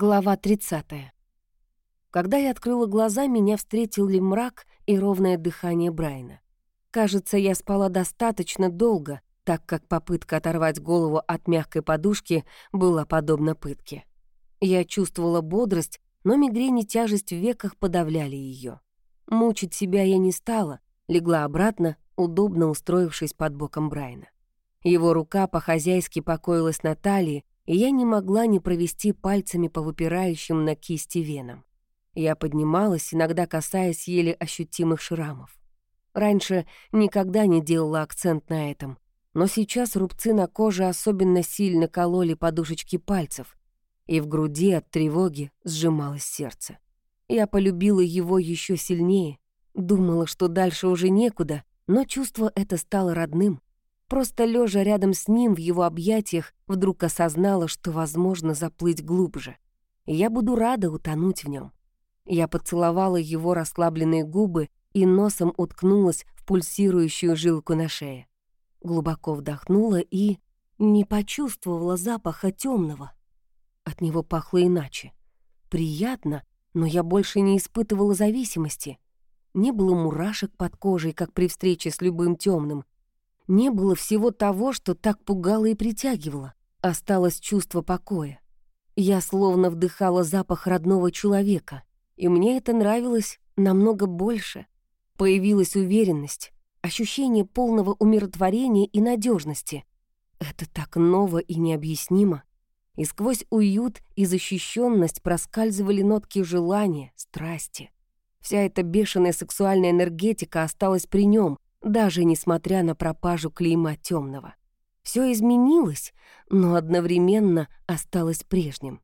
Глава 30. Когда я открыла глаза, меня встретил ли мрак и ровное дыхание Брайна. Кажется, я спала достаточно долго, так как попытка оторвать голову от мягкой подушки была подобна пытке. Я чувствовала бодрость, но мигрень и тяжесть в веках подавляли ее. Мучить себя я не стала, легла обратно, удобно устроившись под боком Брайна. Его рука по-хозяйски покоилась на талии, и я не могла не провести пальцами по выпирающим на кисти венам. Я поднималась, иногда касаясь еле ощутимых шрамов. Раньше никогда не делала акцент на этом, но сейчас рубцы на коже особенно сильно кололи подушечки пальцев, и в груди от тревоги сжималось сердце. Я полюбила его еще сильнее, думала, что дальше уже некуда, но чувство это стало родным. Просто лежа рядом с ним в его объятиях, вдруг осознала, что возможно заплыть глубже. Я буду рада утонуть в нем. Я поцеловала его расслабленные губы и носом уткнулась в пульсирующую жилку на шее. Глубоко вдохнула и не почувствовала запаха темного. От него пахло иначе. Приятно, но я больше не испытывала зависимости. Не было мурашек под кожей, как при встрече с любым темным, не было всего того, что так пугало и притягивало. Осталось чувство покоя. Я словно вдыхала запах родного человека, и мне это нравилось намного больше. Появилась уверенность, ощущение полного умиротворения и надежности. Это так ново и необъяснимо. И сквозь уют и защищенность проскальзывали нотки желания, страсти. Вся эта бешеная сексуальная энергетика осталась при нем, даже несмотря на пропажу клейма темного. Все изменилось, но одновременно осталось прежним.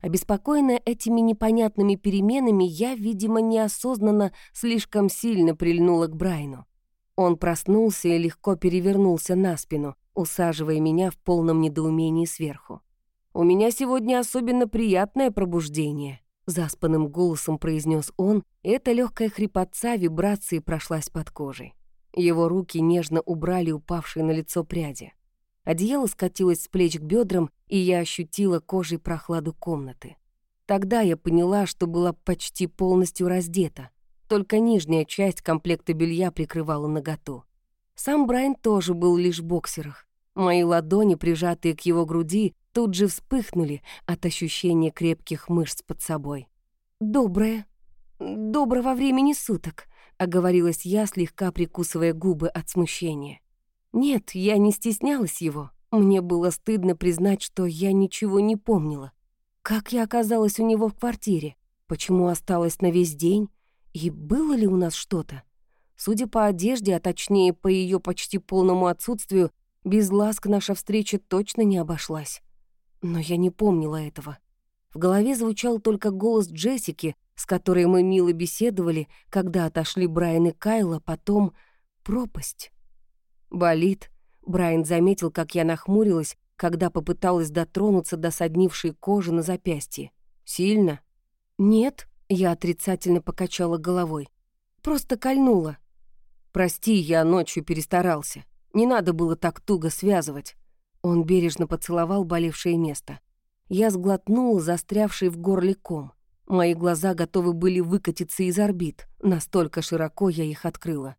Обеспокоенная этими непонятными переменами, я, видимо, неосознанно слишком сильно прильнула к Брайну. Он проснулся и легко перевернулся на спину, усаживая меня в полном недоумении сверху. «У меня сегодня особенно приятное пробуждение», — заспанным голосом произнес он, и эта легкая хрипотца вибрации прошлась под кожей. Его руки нежно убрали упавшие на лицо пряди. Одеяло скатилось с плеч к бедрам, и я ощутила кожей прохладу комнаты. Тогда я поняла, что была почти полностью раздета. Только нижняя часть комплекта белья прикрывала наготу. Сам Брайан тоже был лишь в боксерах. Мои ладони, прижатые к его груди, тут же вспыхнули от ощущения крепких мышц под собой. «Доброе. Доброго времени суток», — оговорилась я, слегка прикусывая губы от смущения. Нет, я не стеснялась его. Мне было стыдно признать, что я ничего не помнила. Как я оказалась у него в квартире? Почему осталась на весь день? И было ли у нас что-то? Судя по одежде, а точнее по ее почти полному отсутствию, без ласк наша встреча точно не обошлась. Но я не помнила этого. В голове звучал только голос Джессики, с которой мы мило беседовали, когда отошли Брайан и Кайла, потом пропасть. Болит. Брайан заметил, как я нахмурилась, когда попыталась дотронуться до соднившей кожи на запястье. «Сильно?» «Нет», — я отрицательно покачала головой. «Просто кольнула». «Прости, я ночью перестарался. Не надо было так туго связывать». Он бережно поцеловал болевшее место. Я сглотнула застрявший в горле ком. Мои глаза готовы были выкатиться из орбит, настолько широко я их открыла.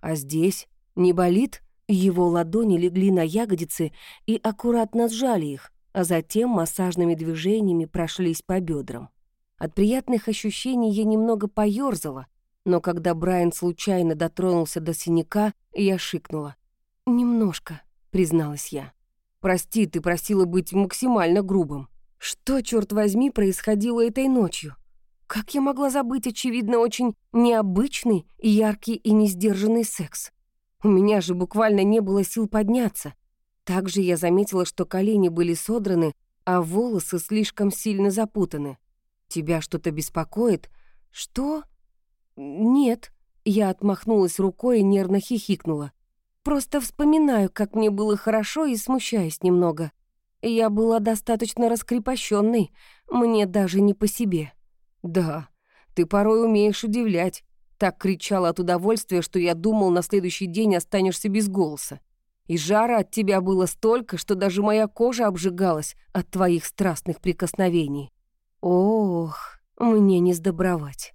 А здесь не болит? Его ладони легли на ягодицы и аккуратно сжали их, а затем массажными движениями прошлись по бедрам. От приятных ощущений я немного поёрзала, но когда Брайан случайно дотронулся до синяка, я шикнула. «Немножко», — призналась я. «Прости, ты просила быть максимально грубым». Что, черт возьми, происходило этой ночью? Как я могла забыть, очевидно, очень необычный, яркий и несдержанный секс? У меня же буквально не было сил подняться. Также я заметила, что колени были содраны, а волосы слишком сильно запутаны. Тебя что-то беспокоит? Что? Нет. Я отмахнулась рукой и нервно хихикнула. Просто вспоминаю, как мне было хорошо и смущаюсь немного. Я была достаточно раскрепощенной, мне даже не по себе. Да, ты порой умеешь удивлять. Так кричала от удовольствия, что я думал, на следующий день останешься без голоса. И жара от тебя было столько, что даже моя кожа обжигалась от твоих страстных прикосновений. Ох, мне не сдобровать.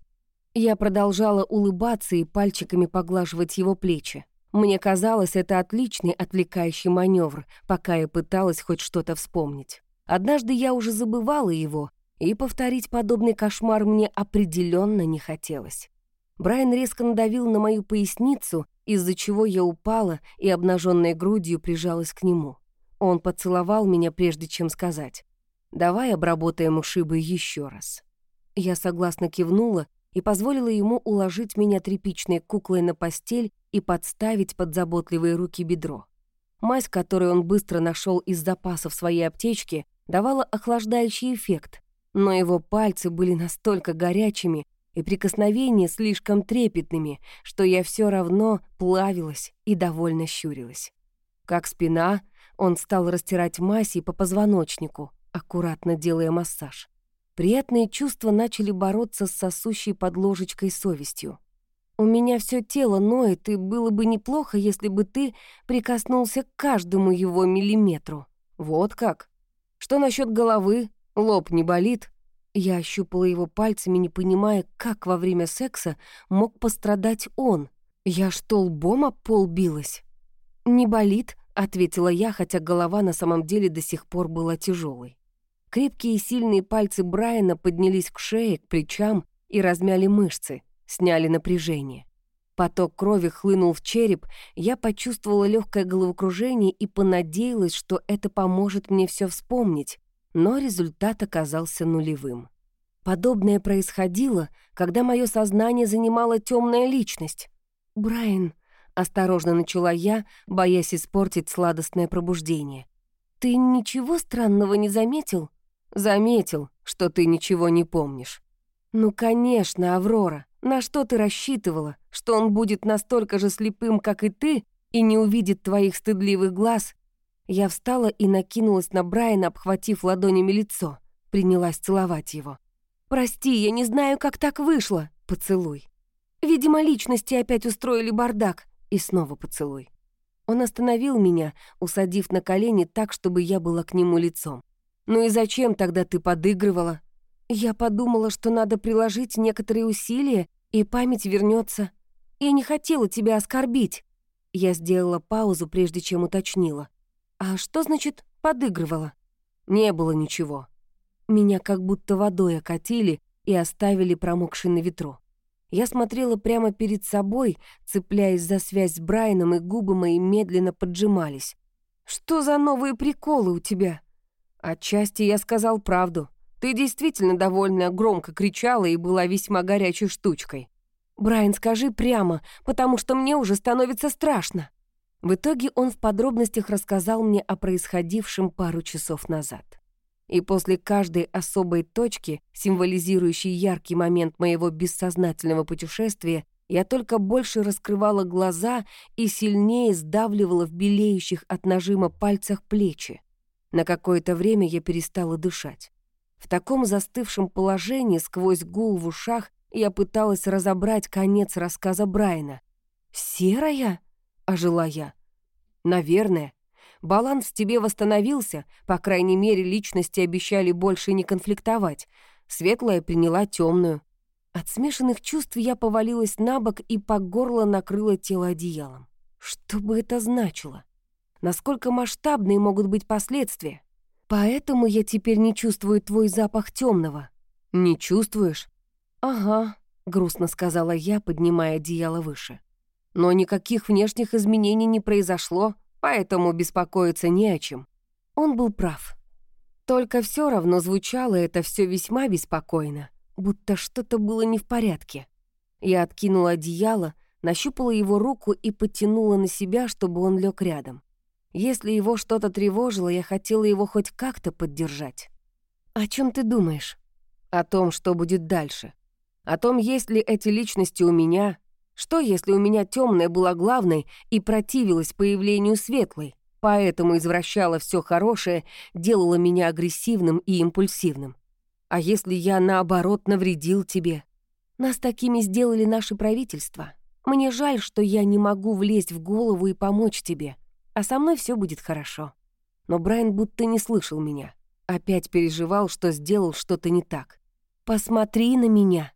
Я продолжала улыбаться и пальчиками поглаживать его плечи. Мне казалось, это отличный отвлекающий маневр, пока я пыталась хоть что-то вспомнить. Однажды я уже забывала его, и повторить подобный кошмар мне определенно не хотелось. Брайан резко надавил на мою поясницу, из-за чего я упала и обнаженной грудью прижалась к нему. Он поцеловал меня, прежде чем сказать «Давай обработаем ушибы еще раз». Я согласно кивнула и позволила ему уложить меня тряпичной куклой на постель и подставить под заботливые руки бедро. Мазь, которую он быстро нашел из запасов своей аптечки, давала охлаждающий эффект, но его пальцы были настолько горячими и прикосновения слишком трепетными, что я все равно плавилась и довольно щурилась. Как спина, он стал растирать мазь по позвоночнику, аккуратно делая массаж. Приятные чувства начали бороться с сосущей под ложечкой совестью. «У меня все тело ноет, и было бы неплохо, если бы ты прикоснулся к каждому его миллиметру». «Вот как? Что насчет головы? Лоб не болит?» Я ощупала его пальцами, не понимая, как во время секса мог пострадать он. Я что, лбом об пол билась? «Не болит», — ответила я, хотя голова на самом деле до сих пор была тяжелой. Крепкие и сильные пальцы Брайана поднялись к шее, к плечам и размяли мышцы, сняли напряжение. Поток крови хлынул в череп, я почувствовала легкое головокружение и понадеялась, что это поможет мне все вспомнить, но результат оказался нулевым. Подобное происходило, когда мое сознание занимала темная личность. «Брайан», — осторожно начала я, боясь испортить сладостное пробуждение. «Ты ничего странного не заметил?» Заметил, что ты ничего не помнишь. Ну, конечно, Аврора. На что ты рассчитывала? Что он будет настолько же слепым, как и ты, и не увидит твоих стыдливых глаз? Я встала и накинулась на Брайана, обхватив ладонями лицо. Принялась целовать его. «Прости, я не знаю, как так вышло». Поцелуй. Видимо, личности опять устроили бардак. И снова поцелуй. Он остановил меня, усадив на колени так, чтобы я была к нему лицом. «Ну и зачем тогда ты подыгрывала?» «Я подумала, что надо приложить некоторые усилия, и память вернется. Я не хотела тебя оскорбить». Я сделала паузу, прежде чем уточнила. «А что значит «подыгрывала»?» «Не было ничего». Меня как будто водой окатили и оставили промокшей на ветру. Я смотрела прямо перед собой, цепляясь за связь с Брайаном, и губы мои медленно поджимались. «Что за новые приколы у тебя?» Отчасти я сказал правду. Ты действительно довольно громко кричала и была весьма горячей штучкой. Брайан, скажи прямо, потому что мне уже становится страшно. В итоге он в подробностях рассказал мне о происходившем пару часов назад. И после каждой особой точки, символизирующей яркий момент моего бессознательного путешествия, я только больше раскрывала глаза и сильнее сдавливала в белеющих от нажима пальцах плечи. На какое-то время я перестала дышать. В таком застывшем положении, сквозь гул в ушах, я пыталась разобрать конец рассказа Брайана. «Серая?» — ожила я. «Наверное. Баланс тебе восстановился, по крайней мере, личности обещали больше не конфликтовать. Светлая приняла темную. От смешанных чувств я повалилась на бок и по горло накрыла тело одеялом. Что бы это значило? Насколько масштабные могут быть последствия. Поэтому я теперь не чувствую твой запах темного. Не чувствуешь? Ага, грустно сказала я, поднимая одеяло выше. Но никаких внешних изменений не произошло, поэтому беспокоиться не о чем. Он был прав. Только все равно звучало это все весьма беспокойно, будто что-то было не в порядке. Я откинула одеяло, нащупала его руку и потянула на себя, чтобы он лег рядом. Если его что-то тревожило, я хотела его хоть как-то поддержать. «О чем ты думаешь?» «О том, что будет дальше. О том, есть ли эти личности у меня. Что, если у меня темная была главной и противилась появлению светлой, поэтому извращала все хорошее, делала меня агрессивным и импульсивным? А если я, наоборот, навредил тебе? Нас такими сделали наши правительства. Мне жаль, что я не могу влезть в голову и помочь тебе» а со мной все будет хорошо. Но Брайан будто не слышал меня. опять переживал, что сделал что-то не так. «Посмотри на меня!»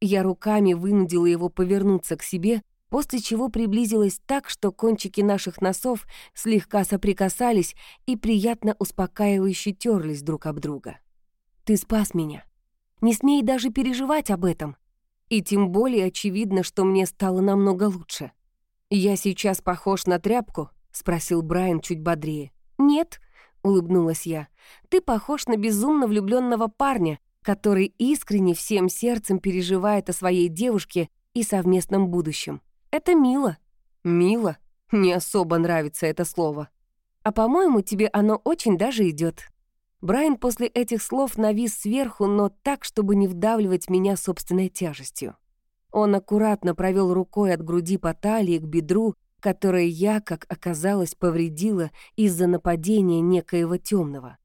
Я руками вынудила его повернуться к себе, после чего приблизилась так, что кончики наших носов слегка соприкасались и приятно успокаивающе терлись друг об друга. «Ты спас меня. Не смей даже переживать об этом. И тем более очевидно, что мне стало намного лучше. «Я сейчас похож на тряпку?» — спросил Брайан чуть бодрее. «Нет», — улыбнулась я, — «ты похож на безумно влюбленного парня, который искренне всем сердцем переживает о своей девушке и совместном будущем. Это мило». «Мило? Не особо нравится это слово. А по-моему, тебе оно очень даже идет. Брайан после этих слов навис сверху, но так, чтобы не вдавливать меня собственной тяжестью. Он аккуратно провел рукой от груди по талии к бедру, которое я, как оказалось, повредила из-за нападения некоего темного.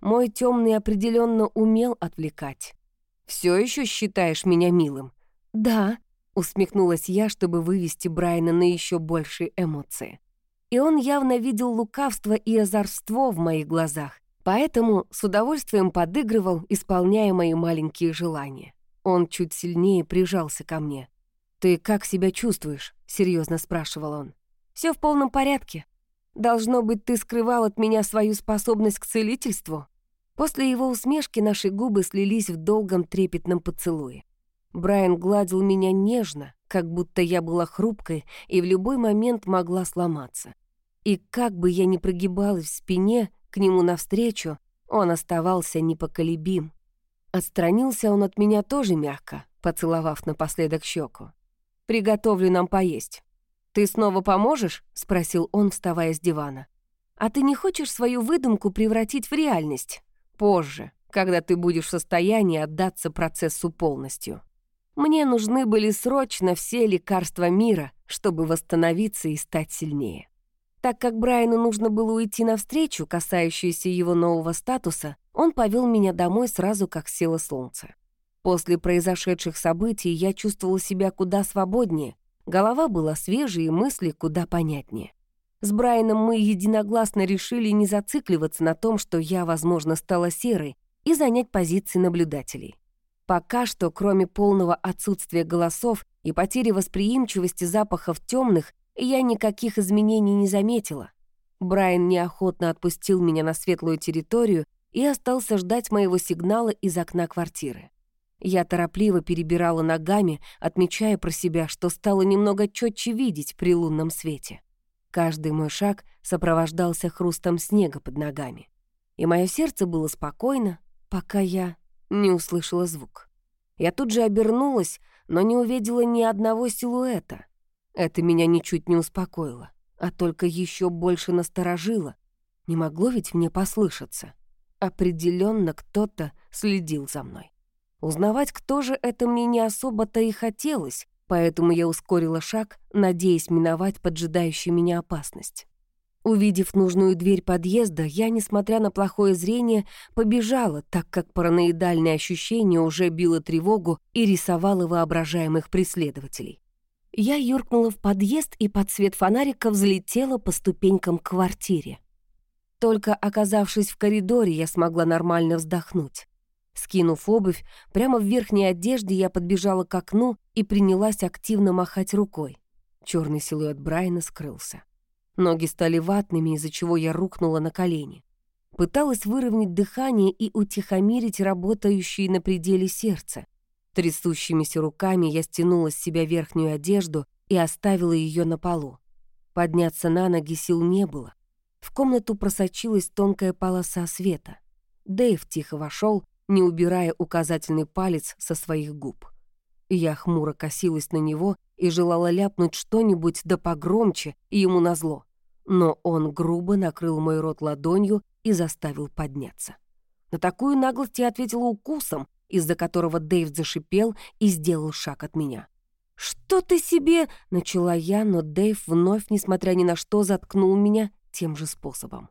Мой темный определенно умел отвлекать. Все еще считаешь меня милым? Да, усмехнулась я, чтобы вывести Брайана на еще большие эмоции. И он явно видел лукавство и озорство в моих глазах, Поэтому с удовольствием подыгрывал, исполняя мои маленькие желания. Он чуть сильнее прижался ко мне. «Ты как себя чувствуешь?» — серьезно спрашивал он. Все в полном порядке. Должно быть, ты скрывал от меня свою способность к целительству?» После его усмешки наши губы слились в долгом трепетном поцелуе. Брайан гладил меня нежно, как будто я была хрупкой и в любой момент могла сломаться. И как бы я ни прогибалась в спине, к нему навстречу, он оставался непоколебим. Отстранился он от меня тоже мягко, поцеловав напоследок щеку. «Приготовлю нам поесть». «Ты снова поможешь?» — спросил он, вставая с дивана. «А ты не хочешь свою выдумку превратить в реальность? Позже, когда ты будешь в состоянии отдаться процессу полностью. Мне нужны были срочно все лекарства мира, чтобы восстановиться и стать сильнее». Так как Брайану нужно было уйти навстречу, касающуюся его нового статуса, он повел меня домой сразу, как село солнце. После произошедших событий я чувствовала себя куда свободнее, голова была свежей и мысли куда понятнее. С Брайаном мы единогласно решили не зацикливаться на том, что я, возможно, стала серой, и занять позиции наблюдателей. Пока что, кроме полного отсутствия голосов и потери восприимчивости запахов темных, я никаких изменений не заметила. Брайан неохотно отпустил меня на светлую территорию и остался ждать моего сигнала из окна квартиры. Я торопливо перебирала ногами, отмечая про себя, что стало немного четче видеть при лунном свете. Каждый мой шаг сопровождался хрустом снега под ногами. И мое сердце было спокойно, пока я не услышала звук. Я тут же обернулась, но не увидела ни одного силуэта. Это меня ничуть не успокоило, а только еще больше насторожило. Не могло ведь мне послышаться. Определенно кто-то следил за мной. Узнавать, кто же это мне не особо-то и хотелось, поэтому я ускорила шаг, надеясь миновать поджидающую меня опасность. Увидев нужную дверь подъезда, я, несмотря на плохое зрение, побежала, так как параноидальное ощущение уже било тревогу и рисовало воображаемых преследователей. Я юркнула в подъезд и под свет фонарика взлетела по ступенькам к квартире. Только оказавшись в коридоре, я смогла нормально вздохнуть. Скинув обувь, прямо в верхней одежде я подбежала к окну и принялась активно махать рукой. Черный силуэт Брайана скрылся. Ноги стали ватными, из-за чего я рухнула на колени. Пыталась выровнять дыхание и утихомирить работающее на пределе сердце. Трясущимися руками я стянула с себя верхнюю одежду и оставила ее на полу. Подняться на ноги сил не было. В комнату просочилась тонкая полоса света. Дэйв тихо вошел, не убирая указательный палец со своих губ. Я хмуро косилась на него и желала ляпнуть что-нибудь да погромче и ему назло. Но он грубо накрыл мой рот ладонью и заставил подняться. На такую наглость я ответила укусом, из-за которого Дэйв зашипел и сделал шаг от меня. «Что ты себе?» — начала я, но Дэйв вновь, несмотря ни на что, заткнул меня тем же способом.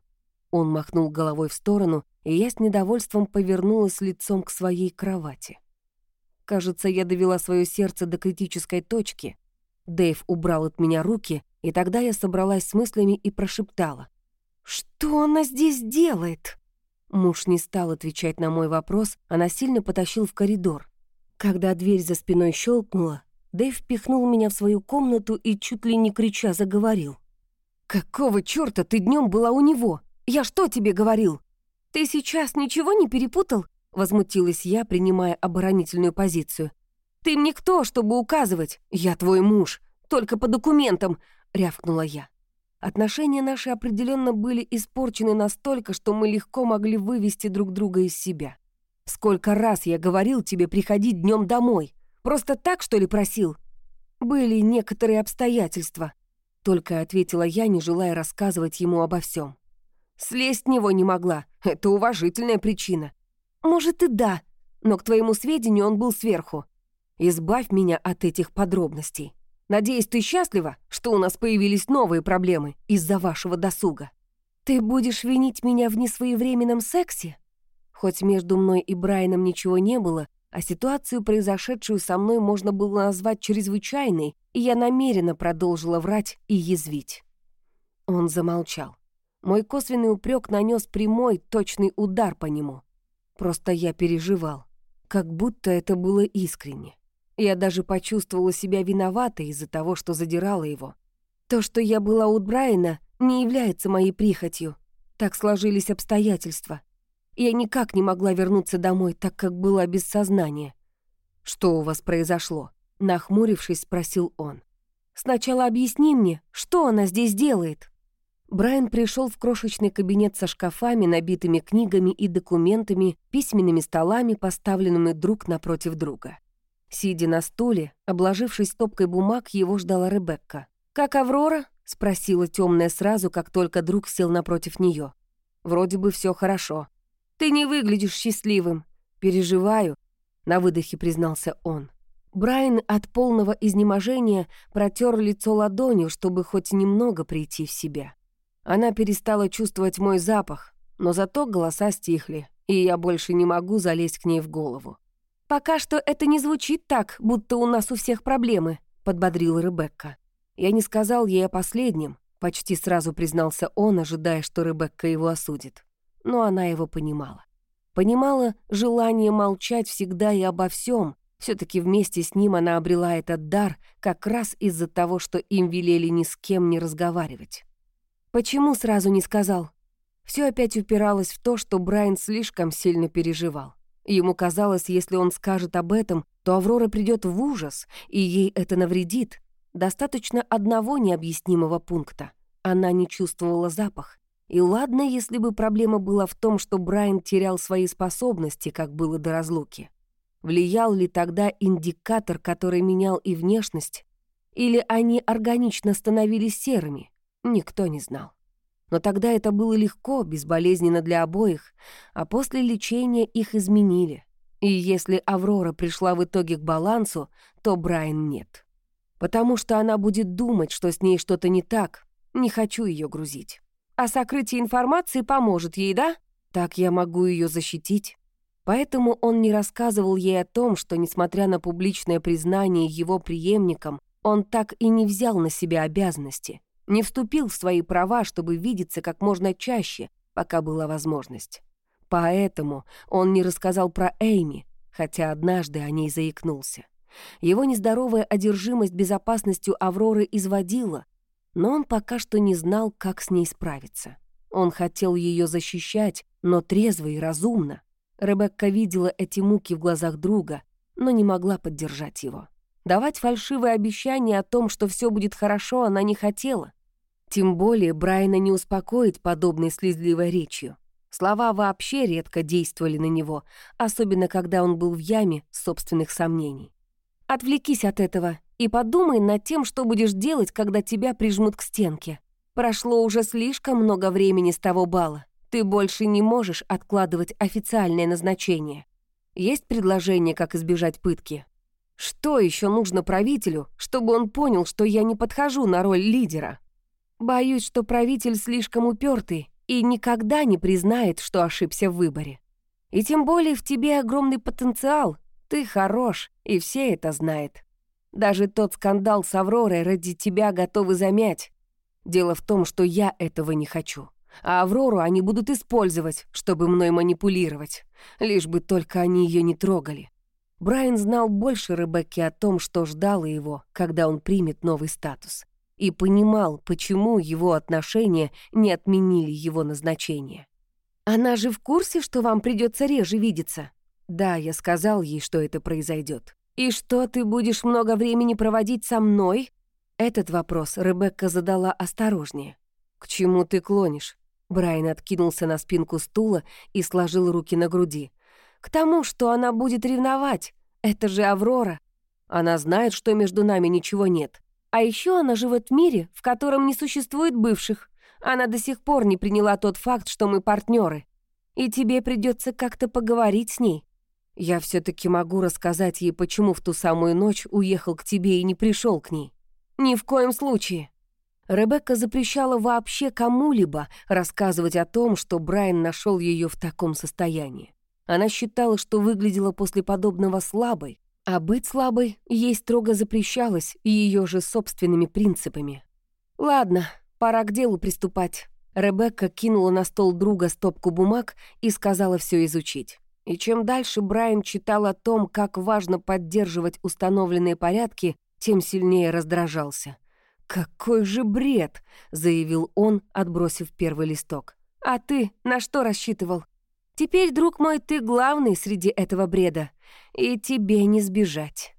Он махнул головой в сторону, и я с недовольством повернулась лицом к своей кровати. Кажется, я довела свое сердце до критической точки. Дэйв убрал от меня руки, и тогда я собралась с мыслями и прошептала. «Что она здесь делает?» Муж не стал отвечать на мой вопрос, а насильно потащил в коридор. Когда дверь за спиной щелкнула, Дэйв впихнул меня в свою комнату и чуть ли не крича заговорил. «Какого чёрта ты днём была у него? Я что тебе говорил?» «Ты сейчас ничего не перепутал?» — возмутилась я, принимая оборонительную позицию. «Ты мне кто, чтобы указывать? Я твой муж, только по документам!» — рявкнула я. Отношения наши определенно были испорчены настолько, что мы легко могли вывести друг друга из себя. Сколько раз я говорил тебе приходить днем домой? Просто так, что ли, просил? Были некоторые обстоятельства. Только ответила я, не желая рассказывать ему обо всем. Слезть с него не могла. Это уважительная причина. Может и да, но к твоему сведению он был сверху. Избавь меня от этих подробностей. Надеюсь, ты счастлива, что у нас появились новые проблемы из-за вашего досуга. Ты будешь винить меня в несвоевременном сексе? Хоть между мной и Брайаном ничего не было, а ситуацию, произошедшую со мной, можно было назвать чрезвычайной, и я намеренно продолжила врать и язвить. Он замолчал. Мой косвенный упрек нанес прямой, точный удар по нему. Просто я переживал, как будто это было искренне. Я даже почувствовала себя виноватой из-за того, что задирала его. То, что я была у Брайана, не является моей прихотью. Так сложились обстоятельства. Я никак не могла вернуться домой, так как была без сознания. «Что у вас произошло?» Нахмурившись, спросил он. «Сначала объясни мне, что она здесь делает?» Брайан пришел в крошечный кабинет со шкафами, набитыми книгами и документами, письменными столами, поставленными друг напротив друга. Сидя на стуле, обложившись стопкой бумаг, его ждала Ребекка. «Как Аврора?» — спросила темная сразу, как только друг сел напротив нее. «Вроде бы все хорошо. Ты не выглядишь счастливым. Переживаю», — на выдохе признался он. Брайан от полного изнеможения протер лицо ладонью, чтобы хоть немного прийти в себя. Она перестала чувствовать мой запах, но зато голоса стихли, и я больше не могу залезть к ней в голову. «Пока что это не звучит так, будто у нас у всех проблемы», — подбодрила Ребекка. Я не сказал ей о последнем, почти сразу признался он, ожидая, что Ребекка его осудит. Но она его понимала. Понимала желание молчать всегда и обо всем. все таки вместе с ним она обрела этот дар как раз из-за того, что им велели ни с кем не разговаривать. «Почему сразу не сказал?» Все опять упиралось в то, что Брайан слишком сильно переживал. Ему казалось, если он скажет об этом, то Аврора придет в ужас, и ей это навредит. Достаточно одного необъяснимого пункта. Она не чувствовала запах. И ладно, если бы проблема была в том, что Брайан терял свои способности, как было до разлуки. Влиял ли тогда индикатор, который менял и внешность? Или они органично становились серыми? Никто не знал. Но тогда это было легко, безболезненно для обоих, а после лечения их изменили. И если Аврора пришла в итоге к балансу, то Брайан нет. Потому что она будет думать, что с ней что-то не так. Не хочу ее грузить. А сокрытие информации поможет ей, да? Так я могу ее защитить. Поэтому он не рассказывал ей о том, что, несмотря на публичное признание его преемником, он так и не взял на себя обязанности — не вступил в свои права, чтобы видеться как можно чаще, пока была возможность. Поэтому он не рассказал про Эйми, хотя однажды о ней заикнулся. Его нездоровая одержимость безопасностью Авроры изводила, но он пока что не знал, как с ней справиться. Он хотел ее защищать, но трезво и разумно. Ребекка видела эти муки в глазах друга, но не могла поддержать его. Давать фальшивые обещания о том, что все будет хорошо, она не хотела. Тем более Брайана не успокоить подобной слезливой речью. Слова вообще редко действовали на него, особенно когда он был в яме собственных сомнений. «Отвлекись от этого и подумай над тем, что будешь делать, когда тебя прижмут к стенке. Прошло уже слишком много времени с того бала. Ты больше не можешь откладывать официальное назначение. Есть предложение, как избежать пытки? Что еще нужно правителю, чтобы он понял, что я не подхожу на роль лидера?» Боюсь, что правитель слишком упертый и никогда не признает, что ошибся в выборе. И тем более в тебе огромный потенциал, ты хорош, и все это знают. Даже тот скандал с Авророй ради тебя готовы замять. Дело в том, что я этого не хочу. а Аврору они будут использовать, чтобы мной манипулировать, лишь бы только они ее не трогали. Брайан знал больше Ребекки о том, что ждало его, когда он примет новый статус, и понимал, почему его отношения не отменили его назначение. «Она же в курсе, что вам придется реже видеться?» «Да, я сказал ей, что это произойдет. «И что, ты будешь много времени проводить со мной?» Этот вопрос Ребекка задала осторожнее. «К чему ты клонишь?» Брайан откинулся на спинку стула и сложил руки на груди. «К тому, что она будет ревновать. Это же Аврора. Она знает, что между нами ничего нет. А еще она живет в мире, в котором не существует бывших. Она до сих пор не приняла тот факт, что мы партнеры. И тебе придется как-то поговорить с ней. Я все таки могу рассказать ей, почему в ту самую ночь уехал к тебе и не пришел к ней. Ни в коем случае. Ребекка запрещала вообще кому-либо рассказывать о том, что Брайан нашел ее в таком состоянии. Она считала, что выглядела после подобного слабой, а быть слабой ей строго запрещалось ее же собственными принципами. «Ладно, пора к делу приступать». Ребекка кинула на стол друга стопку бумаг и сказала все изучить. И чем дальше Брайан читал о том, как важно поддерживать установленные порядки, тем сильнее раздражался — «Какой же бред!» — заявил он, отбросив первый листок. «А ты на что рассчитывал? Теперь, друг мой, ты главный среди этого бреда, и тебе не сбежать».